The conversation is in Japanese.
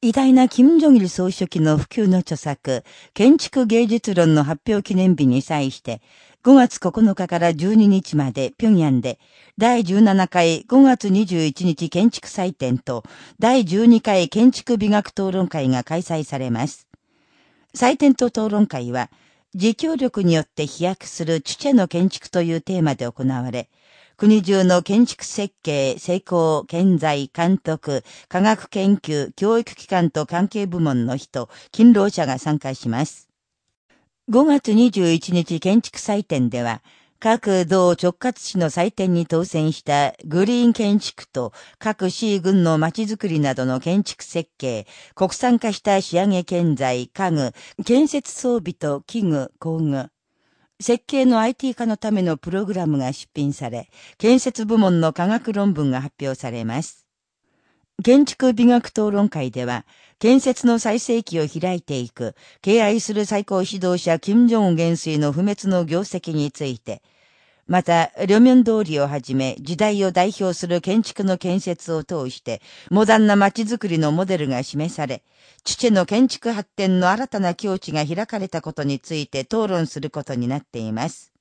偉大な金正日総書記の普及の著作、建築芸術論の発表記念日に際して、5月9日から12日まで平壌で、第17回5月21日建築祭典と、第12回建築美学討論会が開催されます。祭典と討論会は、自協力によって飛躍するチュチェの建築というテーマで行われ、国中の建築設計、成功、建材、監督、科学研究、教育機関と関係部門の人、勤労者が参加します。5月21日建築祭典では、各道直轄市の祭典に当選したグリーン建築と各市軍の街づくりなどの建築設計、国産化した仕上げ建材、家具、建設装備と器具、工具、設計の IT 化のためのプログラムが出品され、建設部門の科学論文が発表されます。建築美学討論会では、建設の最盛期を開いていく、敬愛する最高指導者金正恩元帥の不滅の業績について、また、両面通りをはじめ、時代を代表する建築の建設を通して、モダンな街づくりのモデルが示され、父の建築発展の新たな境地が開かれたことについて討論することになっています。